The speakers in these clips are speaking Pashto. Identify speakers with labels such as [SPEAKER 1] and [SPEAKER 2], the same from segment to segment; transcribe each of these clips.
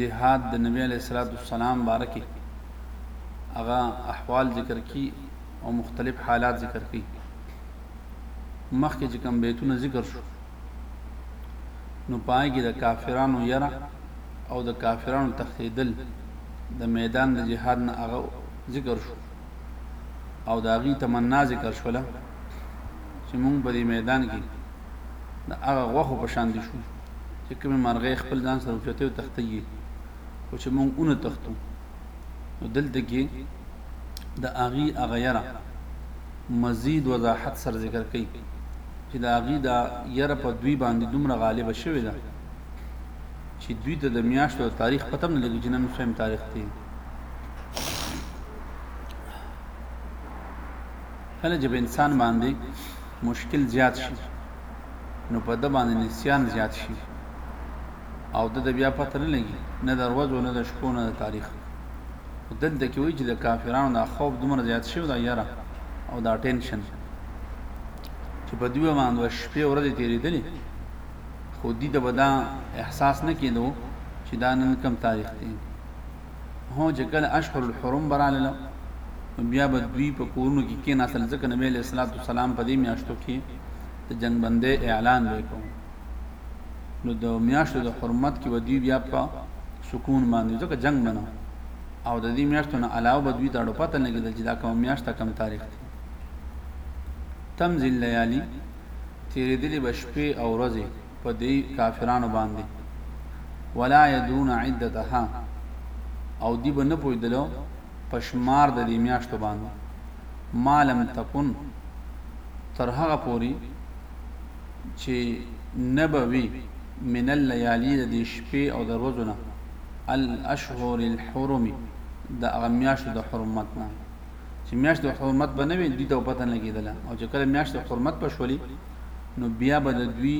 [SPEAKER 1] جهاد د نبی علیه الصلوة والسلام باره کې هغه احوال ذکر کی او مختلف حالات ذکر کی مخکې چې کوم بیتونه ذکر شو نو پای کې د کافرانو یره او د کافرانو تختیدل د میدان د جهاد نه هغه ذکر شو او د هغې تمنا ذکر شوله چې مونږ په دې میدان کې د هغه غوښو په شان دي شو چې کومې مرغۍ خپل ځان سره اوچتې او تختې یې خو چې مونږ اونه تختو نو دلته کې د اغي اغیره مزید وضاحت سره ذکر کړي چې د اغي دا یره په دوی باندې دومره غالب شوی ده چې دوی ته د میاشتو تاریخ پتم نه لګي چې نن سم تاریخ دی کله چې انسان باندې مشکل زیات شي نو په ده باندې نسیان زیات شي او د د بیا پته نه لګي نه د ورځو نه د شپو نه د تاریخ خو دلته کې وایي چې د کافرانو دا خوف دومره زیات شوی دا یره او دا ټینشن چې په دوی باندې د شپې ورځې تېرېدلې خو دوی ته به دا احساس نه کېدو چې دا نن کم تاریخ دی هو چې کله اشهر الحرم به راغله بیا به دوی په کورونو کې کېناستل ځکه نبی علیه السلام په دې میاشتو کې د جنگ بندۍ اعلان به کوم نو د میاشتو د حرمت کې به دوی بیا په سکون باندې ځکه جنگ منو او د دې میاشتو نه علاوه به دوی ته اړو پته نه کېدل چې دا کوم میاشت کم تاریخ دی تمزل لیالی تیرېدلې به شپې او ورځې په دې کافرانو باندې ولا يدرون عدتها او دی به نه پوهېدلو په شمار د دې میاشتو باندې ما لم تکن تر هغه پورې چې نه به وي من اللیالي د دې شپې او د ورځو نه الاشهر الحرم د هغه میاشتو د حرمت نه چې میاشت د حرمت به نه وي دوی ته پته نه لګېدله او چې کله میاشت د حرمت په شولې نو بیا به د دوی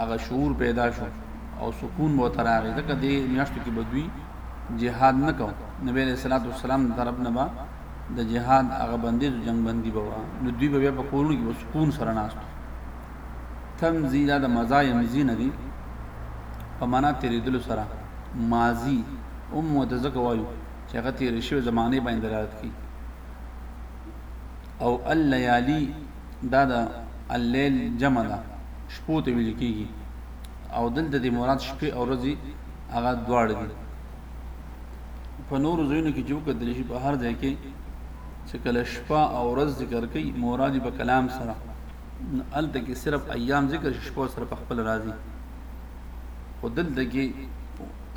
[SPEAKER 1] هغه شعور پیدا شو او سکون به ورته راغی ځکه دې میاشتو کې به دوی جهاد نه کو نبی علیه الصلاة والسلام د طرف نه به د جهاد هغه بندیز جنگ بندي به وه نو دوی به بیا په کورونو کې به سکون سره ناست تمزی دا د مزا یمزی نه دي په معنا تیرېدلو سره ماضي هم ورته ځکه وایو چې هغه تېرې شوې زمانې باندې دلالت کوي او اللیالي دا د اللیل جمع ده شپو ته ویل کېږي او دلته د مراد شپې او ورځې هغه دواړه دي په نورو ځایونو کې چې وکتل شي په هر ځای کې چې کله شپه او ورځ ذکر کوي مراد په کلام سره هلته کې صرف ایام ذکر شي شپه سره په خپل راځي خو دلته کې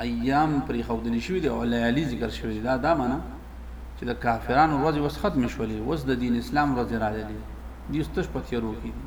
[SPEAKER 1] ایام پرې ښودل شوي دي او لیالي ذکر شوي دي دا دا معنی چې د کافرانو ورځې اوس ختمې شولې اوس د دین اسلام ورځې راغلي دي ستش په تیرو کې دي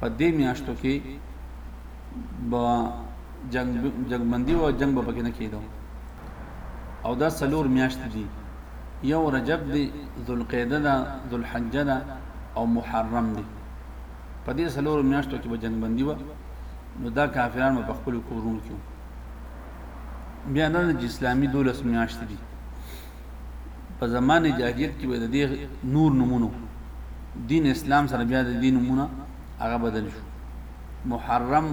[SPEAKER 1] په دې میاشتو کې با جنگ جنگمندي او جنگ به پکې نه کېدو او دا سلور میاشت دي یو رجب دی ذوالقعده ده ذوالحجه ده او محرم دی په دې سلور میاشتو کې به جنگبندي و نو دا کافران په خپل کورونو کې بیا نه چې اسلامي دولس میاشت دي په زمانه جاهلیت کې به د دې نور نمونو دین اسلام سره بیا د دین نمونه هغه بدل شو محرم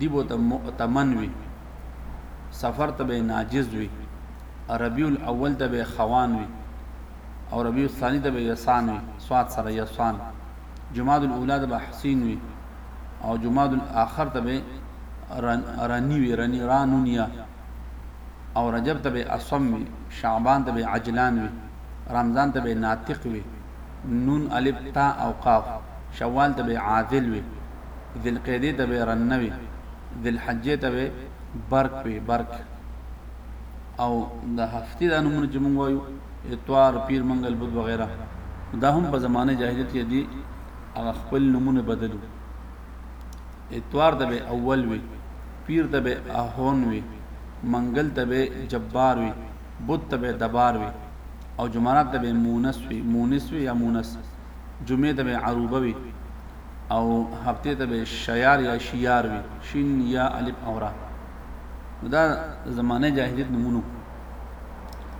[SPEAKER 1] دی بو ته مؤتمن وي سفر ته به ناجز وي ربيع الاول ته به خوان وي او ربيع الثاني ته به يسان وي سواد سره يسان جماد الاولى ته به حسين وي او جماد الاخر ته به رني وي رني رانونيا او رجب ته به اصم وي شعبان ته به عجلان وي رمضان ته به ناطق وي نون الف تا او قاف شوال ته به عادل وي ذلقیدې ته به رنه وي ذلحجې ته به برک وي برک او د هفتې دا نمونه چې مونږ وایو اتوار پیر منګل بود وغیرہ دا هم په زمانه جاهلیت کې دي هغه خپل نمونه بدلو اتوار ته به اول وي، پیر ته به اهون وي، منګل ته به جبار وي، بت ته به دبار وي او جمعرات ته به مونس وي، مونس وي یا مونس، جمعې ته به عروبه وي او هفتې ته به شیار یا شیار وي، شین یا الف او را. نو دا زمانه جاهلیت نمونو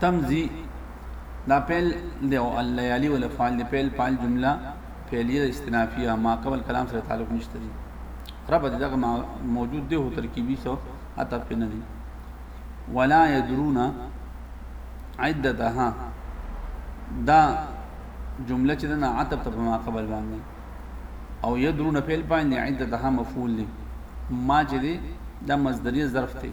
[SPEAKER 1] تم ځي. دا فعل دی او الليالي ول فعل دی فعل فعل جمله فعلیه استنافیه ما قبل کلام سره تعلق نشته دی ربط دغه موجود دی هو ترکیبی سو عطف په نه دی ولا يدرون عدتها دا جمله چې نه عطف ته ما قبل باندې او يدرون فعل باندې عدتها مفعول دی ما چې دی دا مصدریه ظرف دی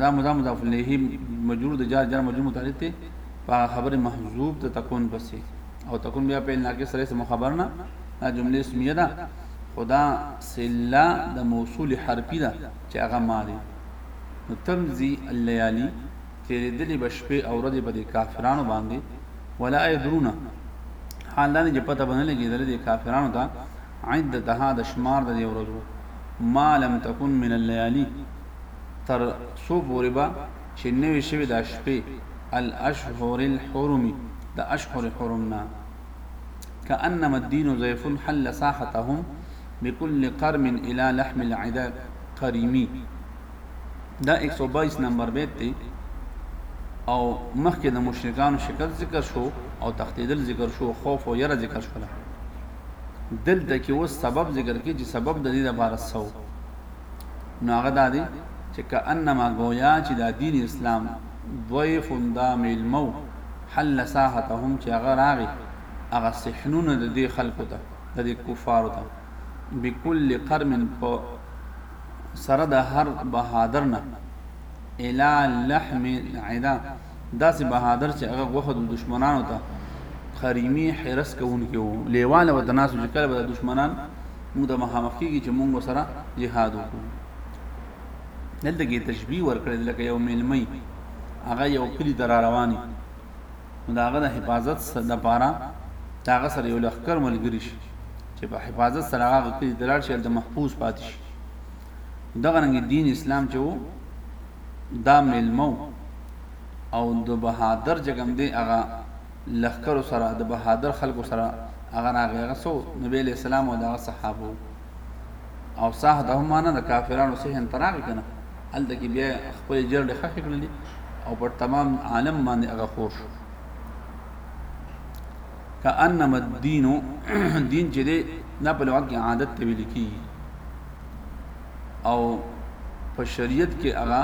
[SPEAKER 1] دا مضاف مضاف الیه مجرور د جار جار مجرور متعلق دی په خبر محذوب د تکون پسې او تکون بیا په ناقص سره سم خبر نه دا جمله اسمیه ده خدا سلا د موصول حرفی ده چې هغه ماضی نو تمزی الليالي تیرې دلې بشپې او ورځې په دې کافرانو باندې ولا يدرون حال دا نه چې پته باندې لګېدل دي کافرانو ته عدتها د شمار د دې ورځو ما لم تکن من اللیالی تر څو پورې به چې نه وي شوې دا شپې الاشهر الحرم د اشهر حرم نه کأنما الدین ضیف حل ساحتهم بكل قرم الى لحم العدا قریمی دا 122 نمبر بیت دی او مخکې د مشرکانو شکل ذکر شو او تختیدل ذکر شو خوف او یره ذکر شو دلته کې اوس سبب ذکر کې چې سبب د دې لپاره څه و نو هغه دا دی چې کأنما گویا چې دا دین اسلام ضیف دا میلمو حل ساحتهم چې هغه راغی هغه صحنونه د دې خلکو ته د دې کفارو ته بكل قرم په سره د هر بهادر نه الا لحم العدا داسې بهادر چې هغه غوښه د دشمنانو ته خریمي حرس کوونکی وو لیواله به تناسو چې کله به د دشمنان موږ د مخامخ کېږي چې موږ سره جهاد وکړو دلته کې تشبیه ورکړې لکه یو میلمه هغه یو کلی ته را رواني نو د هغه د حفاظت لپاره د هغه سره یو لښکر ملګري شي چې په حفاظت سره هغه کلی ته لاړ شي هلته محفوظ پاتې شي دغه رنګ دین اسلام چې وو دا مېلمه و او د بهادر جګمدې هغه لښکرو سره د بهادر خلکو سره هغه راغی هغه سو نبی علیه السلام او د هغه صحابو او صاحب هم معنی د کافرانو صحن ته راغی که نه هلته کې بیا خپلې جرړې ښخې کړلې او پر تمام عالم باندې هغه خور شو کأنما الدین دین چې دی دا په لغت کې عادت ته ویل کېږي او په شریعت کې هغه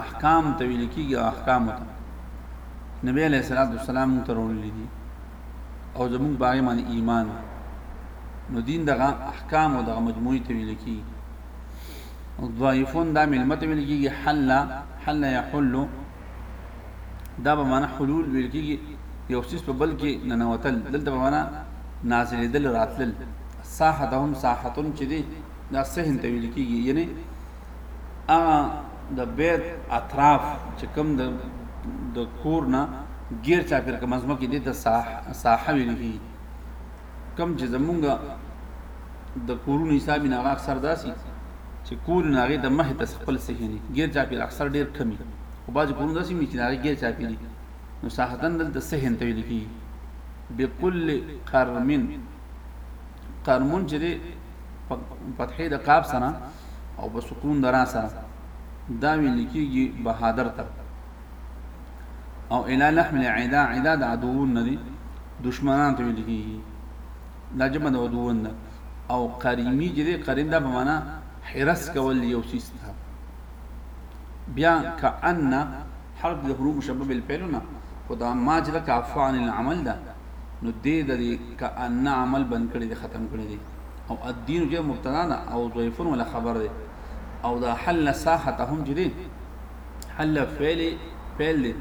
[SPEAKER 1] احکام ته ویل کېږي احکام ته نبی علیه الصلاۃ والسلام موږ ته راوړلي دي او زموږ په هغې باندې ایمان نو دین دغه احکام او دغه مجموعي ته ویل کېږي او ضعیفون دا ملمت ویل کېږي حل حل یحل دا به معنا حلول ویل کېږي یو څیز په بل کې ننوتل دلته به معنا نازلېدل راتلل ساحتهم ساحتن چې دی دا صحن ته ویل کیږي یعنی هغه د بیت اطراف چې کوم د د کور نه غیر چا پر کوم ځمکه دي ته ساحه ویل کیږي کم چې زمونږه د کورونو حساب نه اکثر داسي چې کور نه غي د مه ته خپل سهني غیر چا په اکثر ډیر کمی او باز کورونه داسي مې چې نه غیر چا پیری نو ساحتن دلته سهن ته ویل کی بكل قرمن قرمون چې دی په فتحې د قاب سره او په سکون د را سره دا ویل کېږي بهادر ته او الی لحم العدا عدا د عدوون نه دي دشمنان ته ویل کېږي دا جمع د عدوون ده او قریمی چې دی قریم دا په معنا حرس کول یو سیس ته بیا کأن حرف د حروف مشبه بالفعل نه خو دا ما چې د کافان العمل ده نو دې د دې کأن عمل بند کړی دی ختم کړی دی او الدین چې مبتدا ده او ضیفون ولا خبر دی او دا حل ساحتهم چې دی حل فعل فعل دی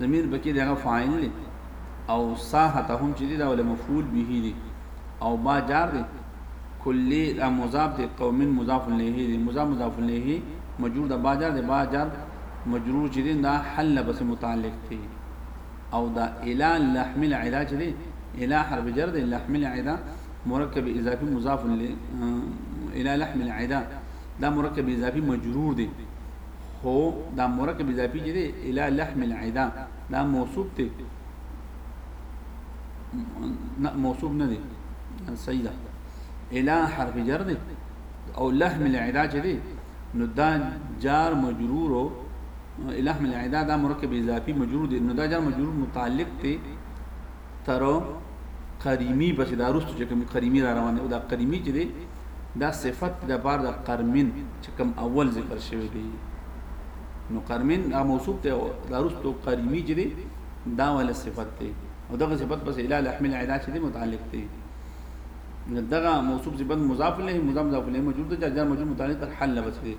[SPEAKER 1] ضمیر بکی دغه فاعل دی او ساحتهم چې دی دا ول مفعول به دی او با جار دی کلی دا مضاف دی قوم مضاف الیه دی مضاف مضاف الیه مجرور د باجر د باجر مجرور چې دی دا حل بس متعلق دی او دا الی لحم العدا چې دی الی حرف جر دی لحم العدا مرکب اضافي مضاف الی لحم العدا دا مرکب اضافي مجرور دی خو دا مرکب اضافي چې دی الی لحم العدا دا موصوف دی نه موصوف نه دی صحیح ده اله حرف جر دی او لحم العدا چې دی نو دا جار مجرور لحم العدا دا مرکب اضافي مجرور دی نو دا جار مجرور متعلق دی تر قریمی بس دا رست چې کوم قریمی را روان دی او دا قریمی چې دی دا صفت د بار د قرمن چې کوم اول ذکر شوی دی نو قرمن دا موصوف دی دا رست قریمی چې دی دا ول صفت دی او دغه صفت پس اله لحم العدا چې متعلق دی دغه موصوف صفت مضاف له مضاف مضاف له مجرور ته جار مجرور متعلق تر حل بس دی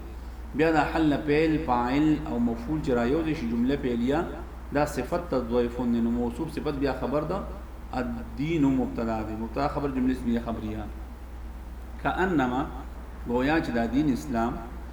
[SPEAKER 1] بیا دا حل فعل فاعل او مفعول چې را یو دي شي جمله فعلیه دا صفت تضعیفون نو موصوف صفت بیا خبر ده الدین مبتدا دی مبتدا خبر جمله اسمیه خبریه کانما گویا چې دا دین اسلام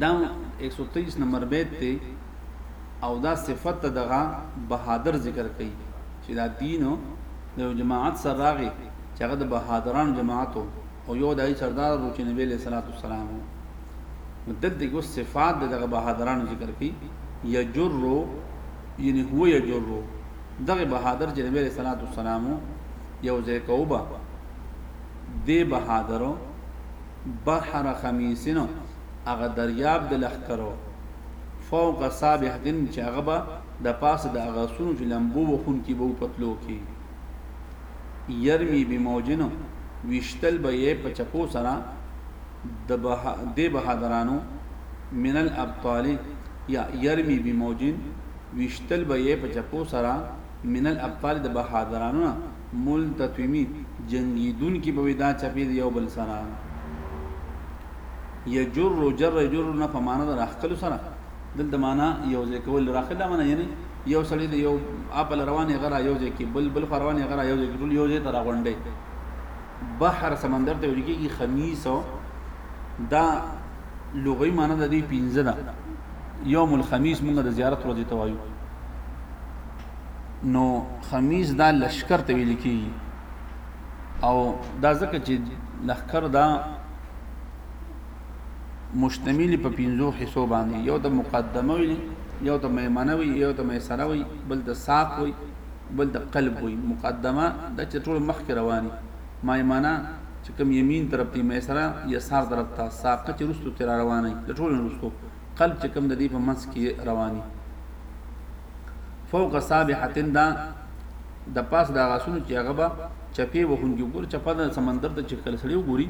[SPEAKER 1] دا 123 نمبر بیت ته او دا صفت دغه بهادر ذکر کړي چې دا دین د جماعت سره راغی چې هغه د بهادرانو جماعت او یو دای سردار ورو چې نبی له صلوات والسلام نو دلته کو صفات دغه بهادرانو ذکر کړي یجر یعنی هو یجر دغه بهادر چې نبی له صلوات والسلام یو ځای کوبه دی بهادرو بحر خمیسین هغه دریاب د لښکرو فوق سابح دین چې هغه به د پاسه د هغه سونو چې لمبو وخونکي به په تلو کې یرمی بموجنو ویشتل به یې په چپو سره د دې بهادرانو من الابطال یا یرمی بموجن ویشتل به یې په چپو سره من الابطال د بهادرانو نه ملتطمي جنګېدونکي به وي دا چپې د یو بل سره یجر جر یجر نه په معنا د راخکلو سره دلته معنا یو ځای کول راخل دا معنا یعنی یو سړی د یو اپل روانې غره یو ځای کې بل بل روانې غره یو ځای کې ټول یو ځای ته راغونډي بحر سمندر ته ویل کېږي خمیس دا لغوي معنی د دې پنځه ده یوم الخمیس موږ د زیارت ورځې ته وایو نو خمیس دا لشکر ته ویل کېږي او دا ځکه چې لخر دا مشتمل په پنځو حصو باندې یو ته مقدمه وي یو ته میمنه وي یو ته میسره وي بل ته ساق وي بل ته قلب وایي مقدمه دا چې ټول مخکې رواني ما یې معنا چې کوم یمین طرف ته میسره یسار طرف ته ساقه چې رستو تر رواني د ټول نه رستو قلب چې کوم د دې په منځ کې رواني فوق سابحتن دا د پاس دا غاسونو چې هغه به چپی وهونکي ګور چپه د سمندر ته چې کله سړی وګوري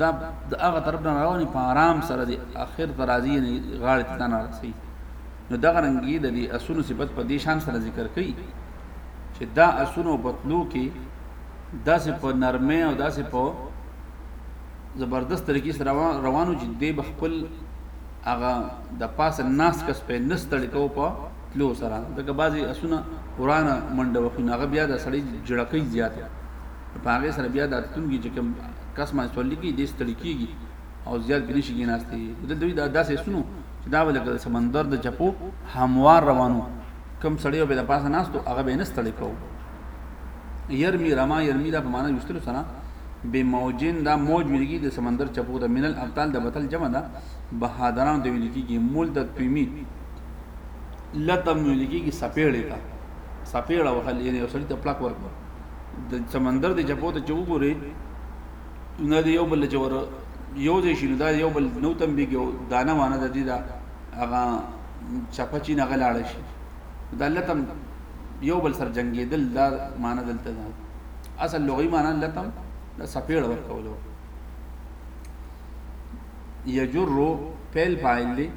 [SPEAKER 1] دا د هغه طرف نه رواني په آرام سره دی اخر ترازی نه غاړه ته نه رسي نو دغه رنګي د دې اسونو صفت په دې شان سره ذکر کړي چې دا اسونو په تلو کې داسې په نرمه او داسې په زبردست طریقې سره روانو چې دی بخپل هغه د پاسه ناس کس په نستړ کو په تلو سره دغه بعضی اسونه قران منډه وخی ناغه بیا د سړی جړکې زیاته په هغه سره بیا د تلونکي چې کم کس ما سولې کې د ستړي کیږي او زیات بنی شي کېناستي د دوی د داسې سونو چې دا ولکه د سمندر د چپو هموار روانو کم سړی به د پاسه ناستو هغه به نه ستړی کوو يرمي رما يرمي دا په معنا یستلو سره به موجین دا موج ویلګي د سمندر چپو د منل ابطال د بطل جمع ده بهادران د ویلګي کې مول د تویمی لتم ویلګي کې سپېړې تا سپېړه وهل یې یو سړی ته پلاک ورکړ د سمندر د چپو ته چوغوري نه دی یو بل چې ور یو ځای شي نو دا یو بل نو تنبیږي او دانه وانه د دې دا هغه چپه چی نه غلاړ شي دا الله تم یو بل سره جنگیدل دا معنی دلته ده اصل لغوي معنی الله تم د سپېړ ور کولو یجر فعل فاعل دی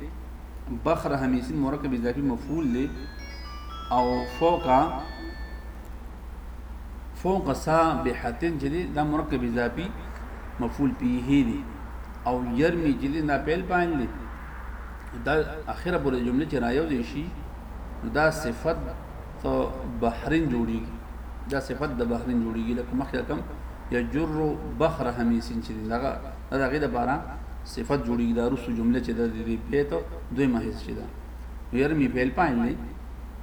[SPEAKER 1] بخر همیسین مرکب اضافي مفعول دی او فوق فوق سابحتن چې دا مرکب اضافي مفعول به دی او يرمي چې دا فعل فاعل دی دا اخره پر جمله چې رايو دي شي دا صفت بحرین جوړیږي دا صفت د بحرین جوړیږي لکه مخکې کوم یجر بحر همیسین چې دا دا غي د بارا صفت جوړیږي دا رسو جمله چې د دې بیت دوی مهز چې دا ويرمي فعل فاعل دی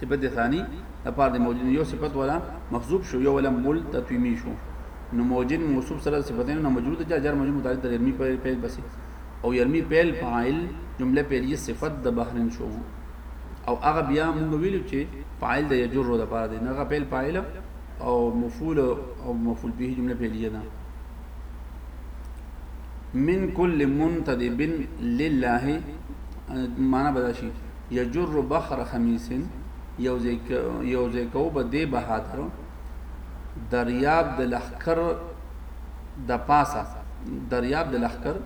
[SPEAKER 1] صفت ثانی لپاره د موجود یو صفت ولا مخزوب شو یو ولا مول تطویمی شو نو موجود موصوف سره صفتین نه مجرور ته جار مجرور متعلق د یرمی په پیل بس او یرمی پیل فاعل جمله پیلیه صفت د بحرن شو او هغه بیا موږ ویلو چې فاعل د یجر د لپاره دی نه هغه پیل فاعل او مفعول او مفعول به جمله پیلیه ده من کل منتدب لله معنا بداشي یجر بخر خمیس یو ځای کوو به دې بهادر دریاب د لښکر د پاسه دریاب د لښکر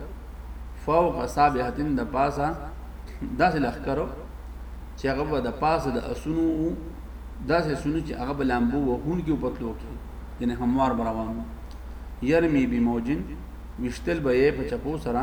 [SPEAKER 1] فوق سابحتن د پاسه داسې لښکر چې هغه به د پاسه د اسونو وو داسې سونو چې هغه به لامبو وهونکي په تلو کې یعنی هموار به روان یرمی بموجن وشتل به یې په چپو سره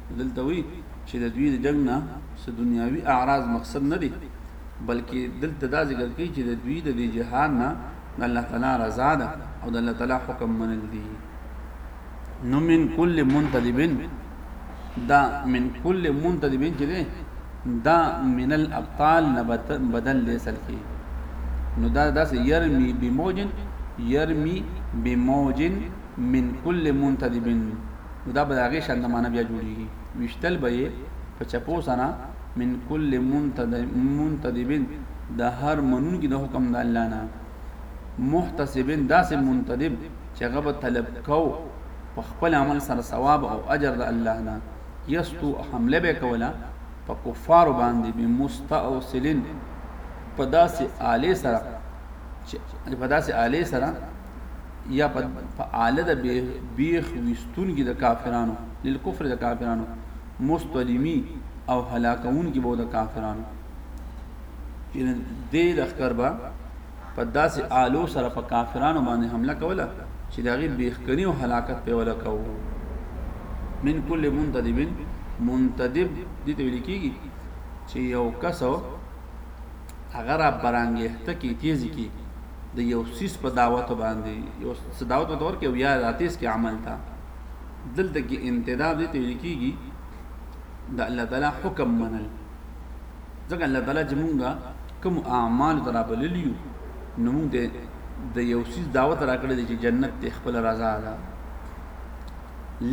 [SPEAKER 1] دلته وي چې د دوی د جنګ نه څه دنیاوي اعراض مقصد نه دي بلکې دلته دا ذکر کوي چې د دوی د دې جهاد نه د الله تعالی رضا ده او د الله تعالی حکم منل دي نو من کل منتدبن دا من کل منتدبن چې ده دا من الابطال نبت بدل دی اصل کې نو دا داسې يرمي بموجن يرمي بموجن من کل منتدبن نو دا به د هغې شان زمانه بیا جوړیږي ویشتل به یې په چپو سره من کل منتدبن د هر منونکي د حکم د الله نه محتسبن داسې منتدب چې هغه به طلب کو په خپل عمل سره ثواب او اجر د الله نه یستو حمله به کوله په کفارو باندې بمستأصلن په داسې آلې سره چې په داسې آلې سره یا په آله د بیخ وستون کې د کافرانو لیل کفر د کافرانو مستلمی او هلاکون کې به د کافرانو چې دې لخر به په داسې آلو سره په کافرانو باندې حمله کوله چې دغه بیخکنی او هلاکت په ولا کوو من کل منتدب منتدب دې ته ویل کیږي چې یو کس هغه را برانګېخته کې تېزي کې د یو سیس په دعوت باندې یو څه دعوت ورته ورکړي او یا راتېز کې عمل ته دلته کې انتداب دې ته ویل کېږي د الله تعالی حکم منل ځکه الله تعالی چې مونږه کوم اعمال ته رابللی یو نو مونږ د یو سیس دعوت راکړی دی چې جنت ته خپل رضا ده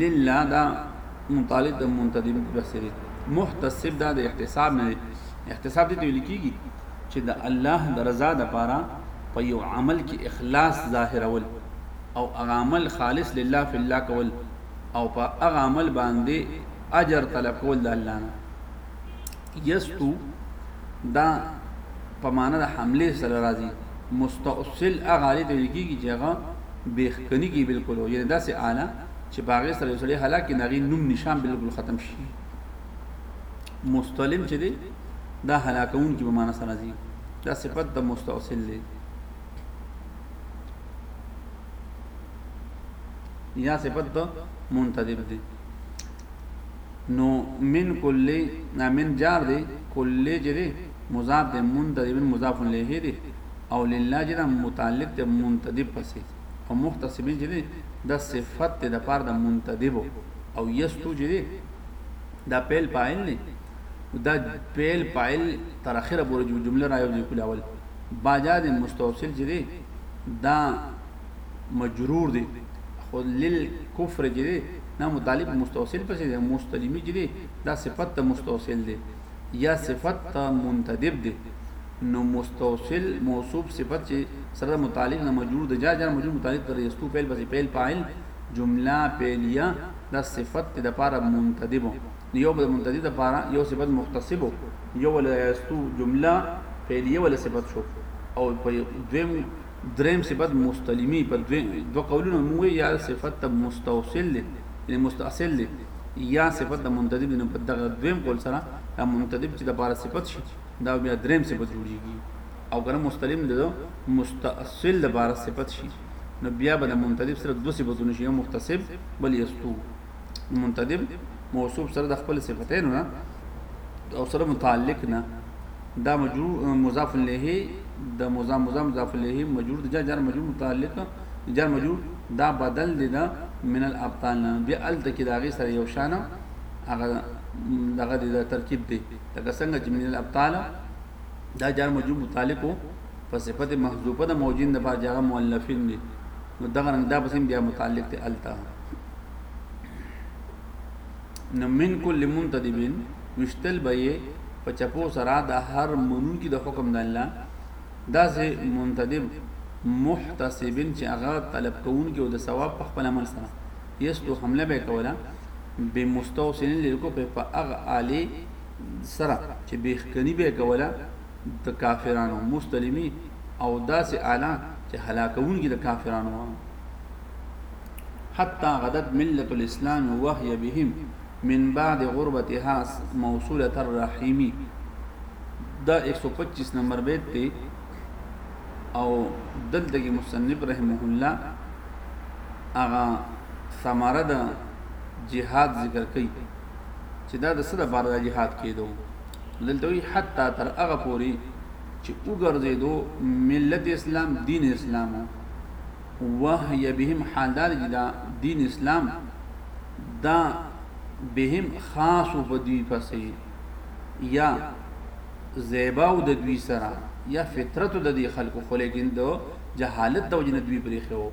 [SPEAKER 1] لله دا متعلق د منتدب بحث دی محتسب دا د احتساب نه دی احتساب دې ته ویل کیږي چې د الله د رضا د پاره په یو عمل کې اخلاص ظاهرول او هغه عمل خالص لله فی الله کول او په هغه عمل باندې اجر طلب کول د الله نه یستو دا په معنا د حمله سره راځي مستوصل هغه علی ته لیکيږي چې هغه بیخکنی کی بالکل او یعنی داسې اعلی چې باغې سره سړی هلاکه نغی نوم نشان بالکل ختم شي مستلم چې دی دا هلاکون کی په معنا سره راځي دا صفت د مستوصل دی یا صفت د منتدب دی نو من کل من جار دی کل چې دی مضاف دی منتدب مضاف الیه دی او لله چې دا متعلق دی منتدب پسې او مختصب چې دی د صفت دی د پاره د منتدب او یستو چې دی دا پیل پایل نه دا پیل پایل تر اخره پورې جمله رايو ځکول اول باجا د مستوصل چې دی دا مجرور دی خو لل کفر چې دی نه مطالب مستوصل پسې دی مستلمی چې دی دا صفت ته مستوصل دی یا صفت ته منتدب دی نو مستوصل موصوف صفت چې سره متعلق نه مجرور د جار جار مجرور متعلق تر یستو فعل پسې فعل فاعل جمله فعلیه دا صفت ته د پاره منتدب یو بل منتدب د پاره یو صفت مختصب یو ول یستو جمله فعلیه ول صفت شو او په دویم دریم صفت مستلمی په دوه دو قولونو موږ وی یا صفت ته مستوصل دی یعنی مستاصل دی یا صفت د منتدب دی نو په دغه دویم قول سره دا منتدب چې د پاره صفت شي دا بیا دریم صفت جوړیږي او کنه مستلم د مستاصل د پاره صفت شي نو بیا به د منتدب سره دوه صفتونه شي یو مختصب بل یستو منتدب موصوف سره د خپل صفتینو نه او سره متعلق نه دا مجرور مضاف الیه د مضاف مضاف مضاف الیه مجرور د جار مجرور متعلق جار مجرور دا بدل دي دا من الابطال بیا ال تکي دا غي سره یو شان هغه دغه د ترکیب دی لکه څنګه چې من الابطال دا جار مجرور متعلق په صفت محذوفه د موجین د پاره جار مؤلفین دی نو دغه رنګ دا پسیم بیا متعلق دی الته نو من کل منتدبین وشتل به یې په چپو سره د هر منونکي د حکم د الله داسې منتدب محتسبین چې هغه طلب کوونکي او د ثواب په خپل عمل سره یستو حمله به کوله به مستوسن لرکو په په اغه عالی سره چې بیخکنی به کوله د کافرانو مستلمی او داسې اعلی چې هلاکونکي د کافرانو وو حتى غدت ملة الاسلام وهي بهم من بعد غربتها موصولة الرحيم دا 125 نمبر بیت ته او دلته کې مصنف رحمه الله هغه ثمره د جهاد ذکر کوي چې دا د څه لپاره د جهاد کېدو دلته وي حتی تر هغه پوري چې وګرځېدو ملت اسلام دین اسلام وهی بهم حال دا دی چې دا دین اسلام دا بهم خاص و په دوی پسې یا زیباو د دوی سره یا فطرت د دې خلکو خو لیکن د جهالت د وجنه دوی پرې خو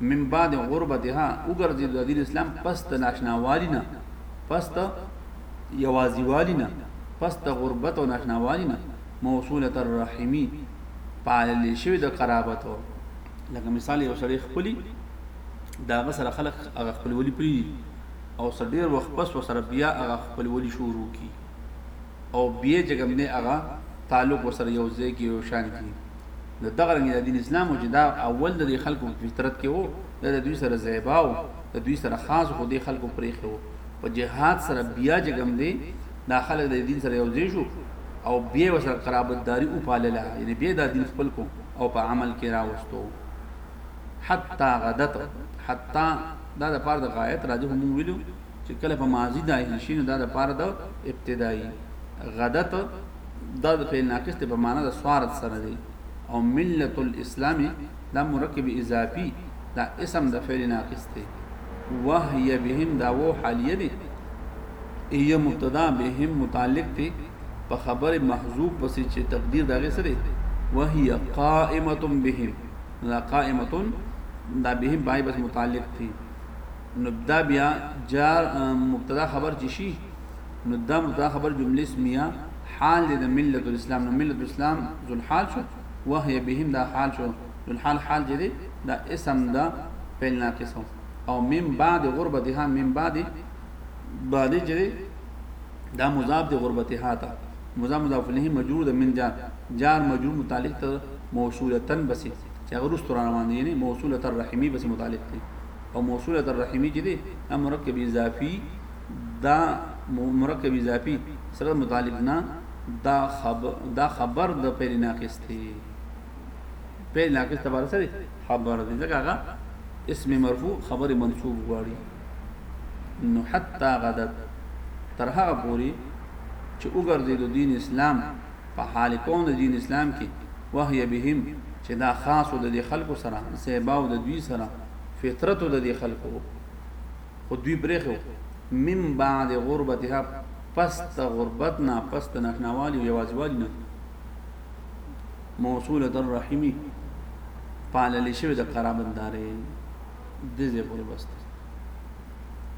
[SPEAKER 1] من بعد غربتها وګرځي د دین اسلام پس د ناشناوالي نه پس د یوازیوالي نه پس د غربت او ناشناوالي نه موصوله الرحمی پاللی شوی د قرابت لکه مثال یو سړی خپلی داغه سره خلک هغه خپل ولی پری او سر ډیر وخت پس وسره بیا هغه خپل ولی شروع کی او بیا جګم نه هغه تعلق وسره یو ځای کې یو شان کی نو دغه رنګ د دین اسلام چې دا اول د خلکو فطرت کې وو د دوی سره زیباو د دوی سره خاص خو د خلکو پرېخو په جهاد سره بیا جګم دی دا خلک د دین سره یو ځای شو او بیا وسره قرابتداري وپالله یعنی بیا دا دین خپل کو او په عمل کې راوستو حتا غدت حتا دا د پاره د غایت راځي هم ویلو چې کله په ماضی د هیشینو دا د پاره د ابتدایي غدت دا د فعل ناقص ته په معنا د سوارت سره دی او ملت الاسلامي دا مرکب اضافي دا اسم د فعل ناقص دی وهي بهم دا وو حالیه دی ایه مبتدا بهم متعلق دی په خبر محذوب پسې چې تقدیر داغه څه دی وهي قائمه بهم دا قائمه دا بهم بای بس متعلق دی نو دا بیا جار مبتدا خبر چې شي نو دا مبتدا خبر جمله اسمیه حال دی د ملت الاسلام نو ملت الاسلام ذل حال شو وهي بهم دا حال شو نون حال حال جدي دا اسم دا فعل ناقص او من بعد غربتها من بعد بعد جدي دا مضاف دي غربتها تا مضاف مضاف له مجرور ده من جار جار مجرور متعلق ته موصولتا بس چې هغه رستور روان دي یعنی موصوله الرحمی بس متعلق دي او موصوله الرحمی جدي دا مرکب اضافي دا مرکب اضافي سره متعلق نه دا خبر دا خبر د فعل ناقص دی فعل ناقص تبار سره خبر دي ځکه هغه اسم مرفوع خبر منصوب غواړي نو حتا غدت تر هغه پوري چې وګرځي د دین اسلام په حال کون د دین اسلام کې وهي بهم چې دا خاص د دې خلکو سره سیباو د دوی سره فطرت د دې خلکو خو دوی پرېخو من بعد غربتها پس د غربت نه پس د نښنوالي او یوازوالي نه موصوله در رحمی پالل شوی د قرابندارې د زه پورې بس